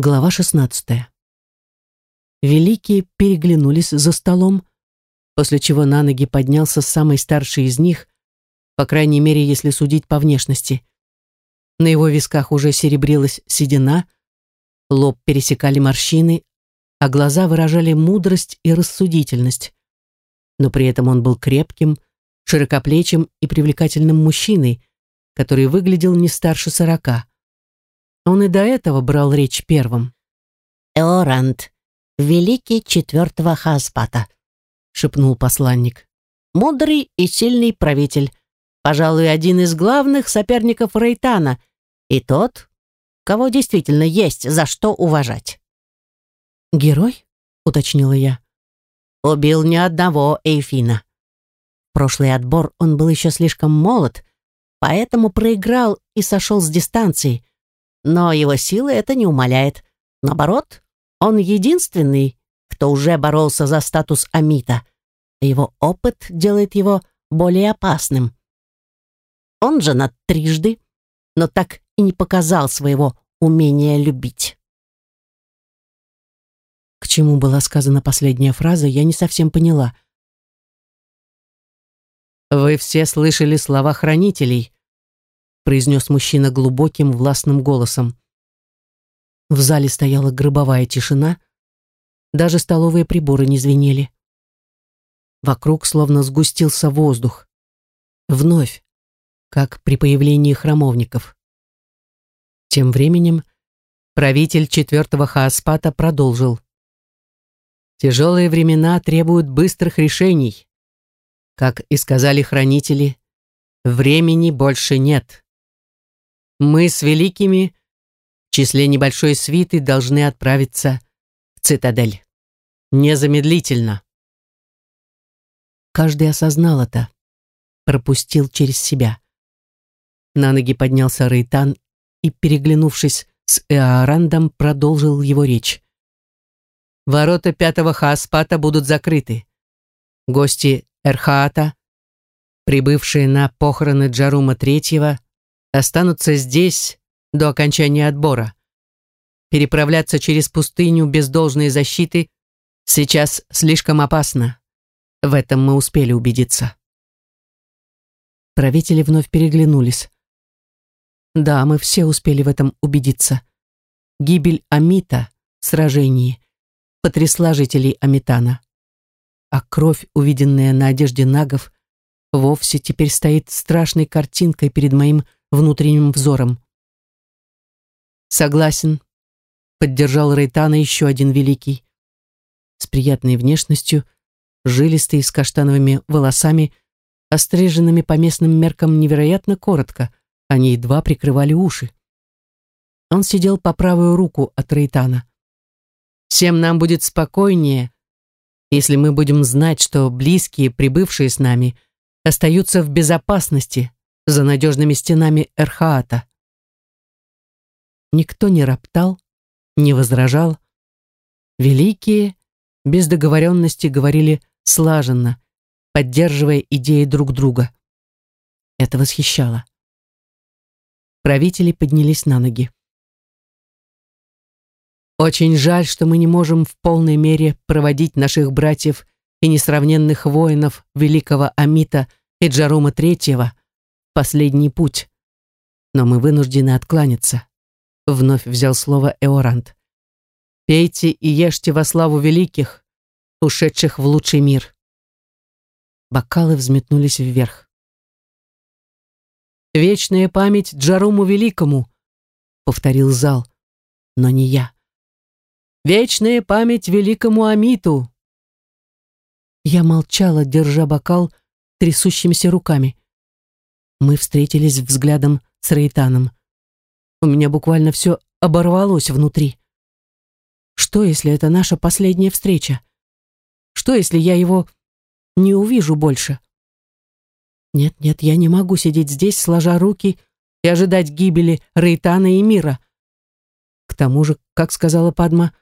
Глава 16. Великие переглянулись за столом, после чего на ноги поднялся самый старший из них, по крайней мере, если судить по внешности. На его висках уже серебрилась седина, лоб пересекали морщины, а глаза выражали мудрость и рассудительность. Но при этом он был крепким, широкоплечим и привлекательным мужчиной, который выглядел не старше сорока. Он и до этого брал речь первым. «Эорант, великий четвертого Хаспата», — шепнул посланник. «Мудрый и сильный правитель, пожалуй, один из главных соперников Рейтана, и тот, кого действительно есть за что уважать». «Герой?» — уточнила я. «Убил ни одного Эйфина. Прошлый отбор он был еще слишком молод, поэтому проиграл и сошел с дистанции, но его силы это не умаляет. Наоборот, он единственный, кто уже боролся за статус Амита. Его опыт делает его более опасным. Он женат трижды, но так и не показал своего умения любить. К чему была сказана последняя фраза, я не совсем поняла. «Вы все слышали слова хранителей», произнес мужчина глубоким властным голосом. В зале стояла гробовая тишина, даже столовые приборы не звенели. Вокруг словно сгустился воздух. Вновь, как при появлении храмовников. Тем временем правитель четвертого Хааспата продолжил. Тяжелые времена требуют быстрых решений. Как и сказали хранители, времени больше нет. Мы с великими в числе небольшой свиты должны отправиться в цитадель. Незамедлительно. Каждый осознал это, пропустил через себя. На ноги поднялся Рейтан и, переглянувшись с Эоарандом, продолжил его речь. Ворота пятого Хааспата будут закрыты. Гости Эрхаата, прибывшие на похороны Джарума Третьего, останутся здесь до окончания отбора. Переправляться через пустыню без должной защиты сейчас слишком опасно. В этом мы успели убедиться. Правители вновь переглянулись. Да, мы все успели в этом убедиться. Гибель Амита в сражении потрясла жителей Амитана. А кровь, увиденная на одежде нагов, вовсе теперь стоит страшной картинкой перед моим внутренним взором. «Согласен», — поддержал Рейтана еще один великий. С приятной внешностью, жилистый, с каштановыми волосами, остриженными по местным меркам невероятно коротко, они едва прикрывали уши. Он сидел по правую руку от Рейтана. «Всем нам будет спокойнее, если мы будем знать, что близкие, прибывшие с нами, остаются в безопасности за надежными стенами Эрхаата. Никто не роптал, не возражал. Великие, без договоренности, говорили слаженно, поддерживая идеи друг друга. Это восхищало. Правители поднялись на ноги. Очень жаль, что мы не можем в полной мере проводить наших братьев и несравненных воинов великого Амита и Джарума Третьего последний путь. Но мы вынуждены откланяться. Вновь взял слово Эорант. Пейте и ешьте во славу великих, ушедших в лучший мир. Бокалы взметнулись вверх. «Вечная память Джаруму Великому», — повторил зал, но не я. «Вечная память великому Амиту!» Я молчала, держа бокал трясущимися руками. Мы встретились взглядом с Рейтаном. У меня буквально все оборвалось внутри. Что, если это наша последняя встреча? Что, если я его не увижу больше? Нет, нет, я не могу сидеть здесь, сложа руки и ожидать гибели Рейтана и мира. К тому же, как сказала Падма,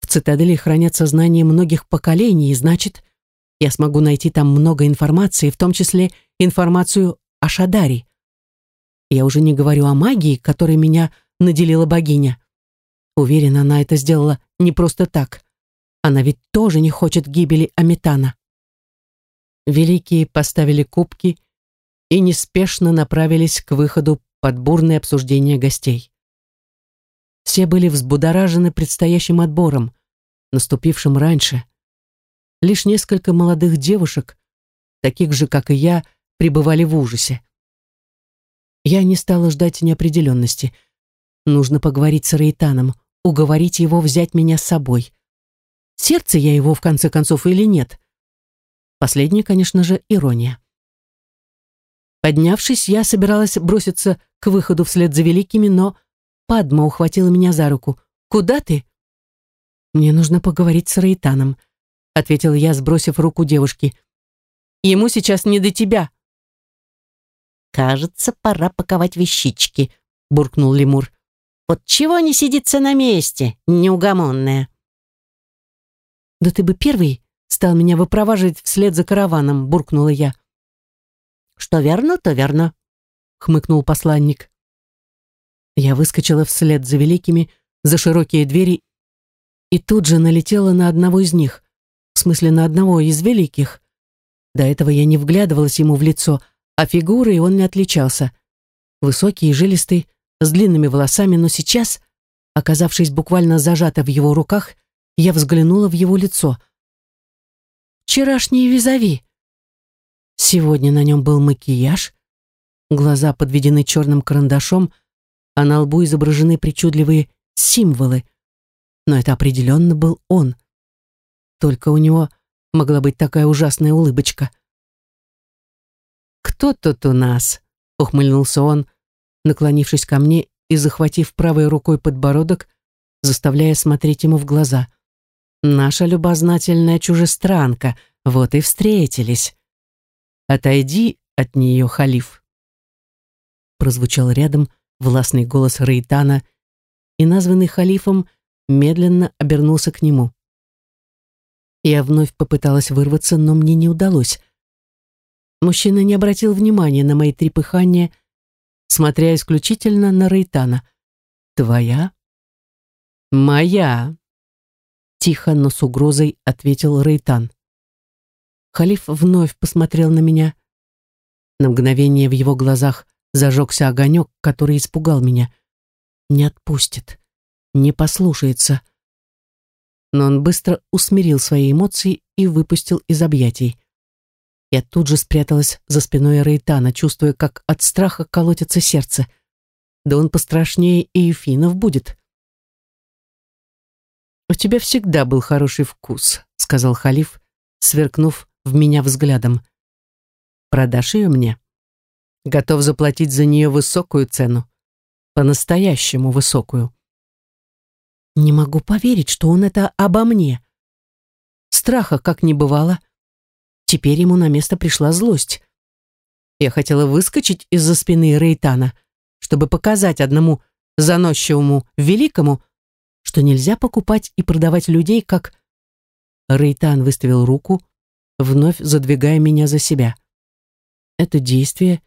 в цитадели хранят знания многих поколений, и значит, я смогу найти там много информации, в том числе информацию о Шадаре. Я уже не говорю о магии, которой меня наделила богиня. Уверена, она это сделала не просто так. Она ведь тоже не хочет гибели Аметана. Великие поставили кубки и неспешно направились к выходу под бурное обсуждение гостей. Все были взбудоражены предстоящим отбором, наступившим раньше. Лишь несколько молодых девушек, таких же, как и я, пребывали в ужасе. Я не стала ждать неопределенности. Нужно поговорить с Рейтаном, уговорить его взять меня с собой. Сердце я его, в конце концов, или нет? Последнее, конечно же, ирония. Поднявшись, я собиралась броситься к выходу вслед за великими, но Падма ухватила меня за руку. «Куда ты?» «Мне нужно поговорить с Рейтаном», — ответил я, сбросив руку девушки. «Ему сейчас не до тебя». «Кажется, пора паковать вещички», — буркнул лемур. «Вот чего не сидится на месте, неугомонная?» «Да ты бы первый стал меня выпроваживать вслед за караваном», — буркнула я. «Что верно, то верно», — хмыкнул посланник. Я выскочила вслед за великими, за широкие двери и тут же налетела на одного из них, в смысле на одного из великих. До этого я не вглядывалась ему в лицо, а фигурой он не отличался. Высокий и жилистый, с длинными волосами, но сейчас, оказавшись буквально зажата в его руках, я взглянула в его лицо. Вчерашний визави. Сегодня на нем был макияж, глаза подведены черным карандашом, а на лбу изображены причудливые символы. Но это определенно был он. Только у него могла быть такая ужасная улыбочка. «Кто тут у нас?» — ухмыльнулся он, наклонившись ко мне и захватив правой рукой подбородок, заставляя смотреть ему в глаза. «Наша любознательная чужестранка, вот и встретились. Отойди от нее, халиф!» Прозвучал рядом, — властный голос Рейтана, и названный халифом медленно обернулся к нему. Я вновь попыталась вырваться, но мне не удалось. Мужчина не обратил внимания на мои трепыхания, смотря исключительно на Рейтана. «Твоя?» «Моя!» Тихо, но с угрозой ответил Рейтан. Халиф вновь посмотрел на меня. На мгновение в его глазах зажегся огонек, который испугал меня. Не отпустит, не послушается. Но он быстро усмирил свои эмоции и выпустил из объятий. Я тут же спряталась за спиной Рейтана, чувствуя, как от страха колотится сердце. Да он пострашнее и Ефинов будет. «У тебя всегда был хороший вкус», — сказал халиф, сверкнув в меня взглядом. «Продашь ее мне?» готов заплатить за нее высокую цену. По-настоящему высокую. Не могу поверить, что он это обо мне. Страха как не бывало. Теперь ему на место пришла злость. Я хотела выскочить из-за спины Рейтана, чтобы показать одному заносчивому великому, что нельзя покупать и продавать людей, как... Рейтан выставил руку, вновь задвигая меня за себя. Это действие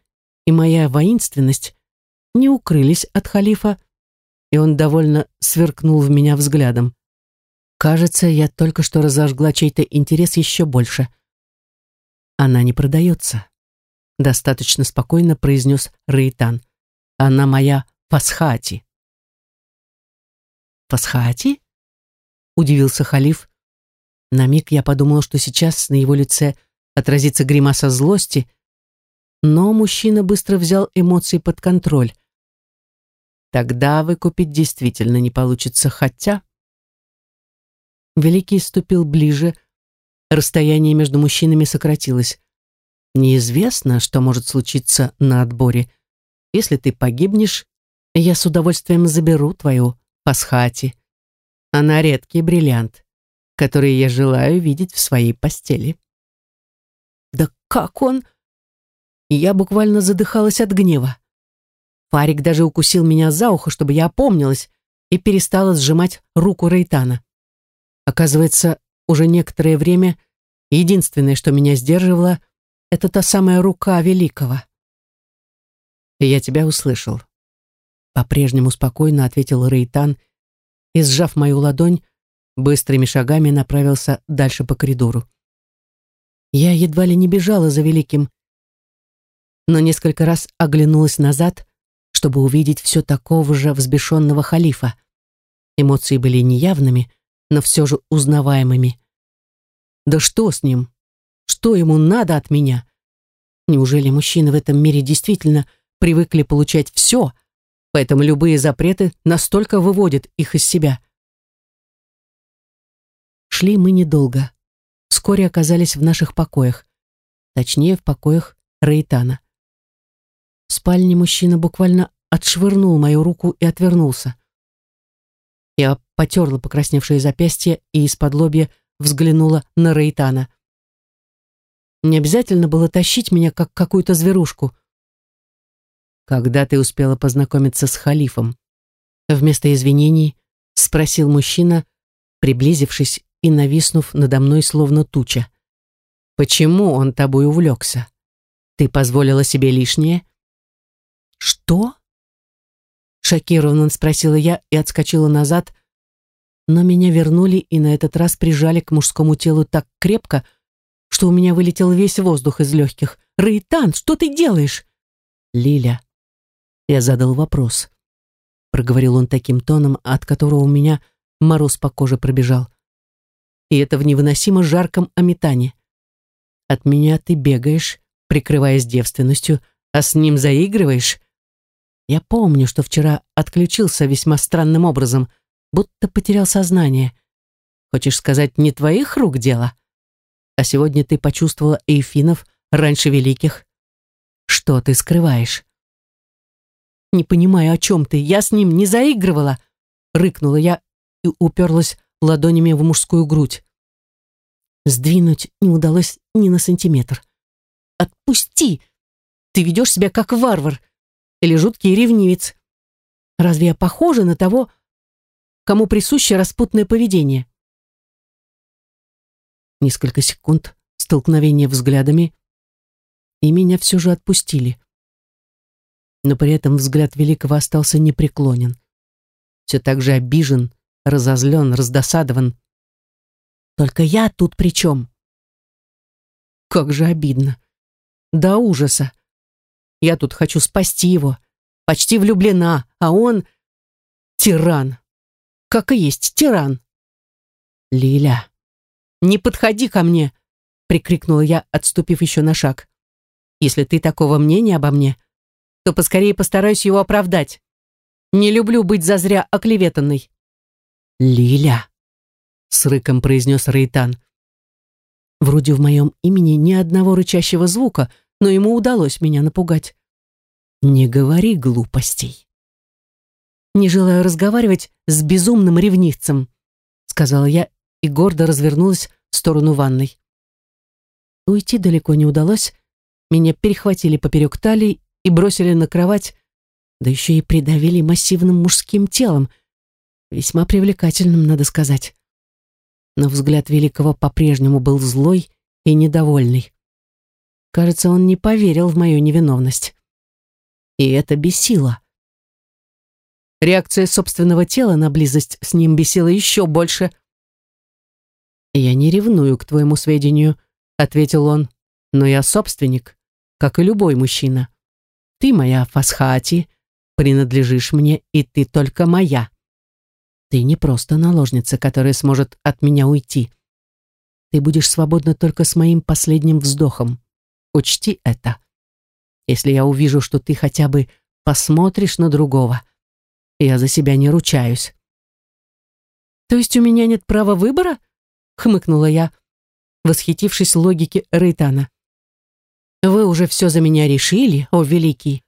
и моя воинственность не укрылись от халифа, и он довольно сверкнул в меня взглядом. Кажется, я только что разожгла чей-то интерес еще больше. Она не продается. Достаточно спокойно произнес Рейтан. Она моя Фасхати. Фасхати? Удивился халиф. На миг я подумал, что сейчас на его лице отразится гримаса злости, но мужчина быстро взял эмоции под контроль. Тогда выкупить действительно не получится, хотя... Великий ступил ближе, расстояние между мужчинами сократилось. Неизвестно, что может случиться на отборе. Если ты погибнешь, я с удовольствием заберу твою пасхати. Она редкий бриллиант, который я желаю видеть в своей постели. Да как он я буквально задыхалась от гнева. Фарик даже укусил меня за ухо, чтобы я опомнилась и перестала сжимать руку Рейтана. Оказывается, уже некоторое время единственное, что меня сдерживало, это та самая рука Великого. «Я тебя услышал», — по-прежнему спокойно ответил Рейтан и, сжав мою ладонь, быстрыми шагами направился дальше по коридору. Я едва ли не бежала за великим, но несколько раз оглянулась назад, чтобы увидеть все такого же взбешенного халифа. Эмоции были неявными, но все же узнаваемыми. Да что с ним? Что ему надо от меня? Неужели мужчины в этом мире действительно привыкли получать все, поэтому любые запреты настолько выводят их из себя? Шли мы недолго. Вскоре оказались в наших покоях. Точнее, в покоях Рейтана. В спальне мужчина буквально отшвырнул мою руку и отвернулся. Я потерла покрасневшее запястье и из-под лобья взглянула на Рейтана. Не обязательно было тащить меня, как какую-то зверушку. «Когда ты успела познакомиться с халифом?» Вместо извинений спросил мужчина, приблизившись и нависнув надо мной словно туча. «Почему он тобой увлекся? Ты позволила себе лишнее?» «Что?» Шокированно спросила я и отскочила назад, но меня вернули и на этот раз прижали к мужскому телу так крепко, что у меня вылетел весь воздух из легких. «Рейтан, что ты делаешь?» «Лиля». Я задал вопрос. Проговорил он таким тоном, от которого у меня мороз по коже пробежал. И это в невыносимо жарком аметане. От меня ты бегаешь, прикрываясь девственностью, а с ним заигрываешь. Я помню, что вчера отключился весьма странным образом, будто потерял сознание. Хочешь сказать, не твоих рук дело? А сегодня ты почувствовала эйфинов раньше великих. Что ты скрываешь? Не понимаю, о чем ты. Я с ним не заигрывала. Рыкнула я и уперлась ладонями в мужскую грудь. Сдвинуть не удалось ни на сантиметр. «Отпусти! Ты ведешь себя как варвар или жуткий ревнивец. Разве я похожа на того, кому присуще распутное поведение?» Несколько секунд столкновения взглядами, и меня все же отпустили. Но при этом взгляд Великого остался непреклонен. Все так же обижен, разозлен, раздосадован. Только я тут при чем? Как же обидно. До ужаса. Я тут хочу спасти его. Почти влюблена, а он — тиран. Как и есть тиран. Лиля. «Не подходи ко мне!» — прикрикнула я, отступив еще на шаг. «Если ты такого мнения обо мне, то поскорее постараюсь его оправдать. Не люблю быть зазря оклеветанной». «Лиля!» — с рыком произнес Рейтан. Вроде в моем имени ни одного рычащего звука, но ему удалось меня напугать. «Не говори глупостей». «Не желаю разговаривать с безумным ревнивцем», — сказала я и гордо развернулась в сторону ванной. Уйти далеко не удалось. Меня перехватили поперек талии и бросили на кровать, да еще и придавили массивным мужским телом, весьма привлекательным, надо сказать. Но взгляд Великого по-прежнему был злой и недовольный. Кажется, он не поверил в мою невиновность. И это бесило. Реакция собственного тела на близость с ним бесила еще больше — «Я не ревную, к твоему сведению», — ответил он. «Но я собственник, как и любой мужчина. Ты моя Фасхати, принадлежишь мне, и ты только моя. Ты не просто наложница, которая сможет от меня уйти. Ты будешь свободна только с моим последним вздохом. Учти это. Если я увижу, что ты хотя бы посмотришь на другого, я за себя не ручаюсь». «То есть у меня нет права выбора?» хмыкнула я, восхитившись логике Рейтана. Вы уже все за меня решили, о великий.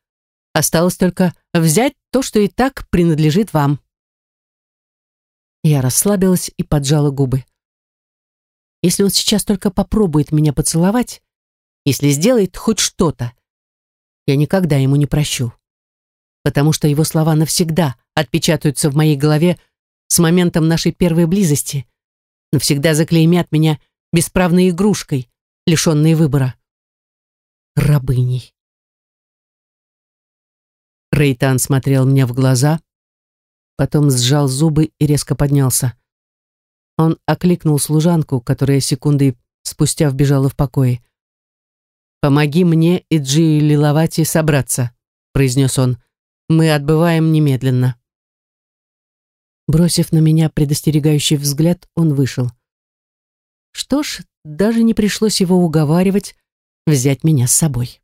Осталось только взять то, что и так принадлежит вам. Я расслабилась и поджала губы. Если он сейчас только попробует меня поцеловать, если сделает хоть что-то, я никогда ему не прощу. Потому что его слова навсегда отпечатаются в моей голове с моментом нашей первой близости — навсегда заклеймят меня бесправной игрушкой, лишенной выбора. Рабыней. Рейтан смотрел мне в глаза, потом сжал зубы и резко поднялся. Он окликнул служанку, которая секунды спустя вбежала в покое. «Помоги мне и Джи Лиловати собраться», — произнес он. «Мы отбываем немедленно». Бросив на меня предостерегающий взгляд, он вышел. Что ж, даже не пришлось его уговаривать взять меня с собой.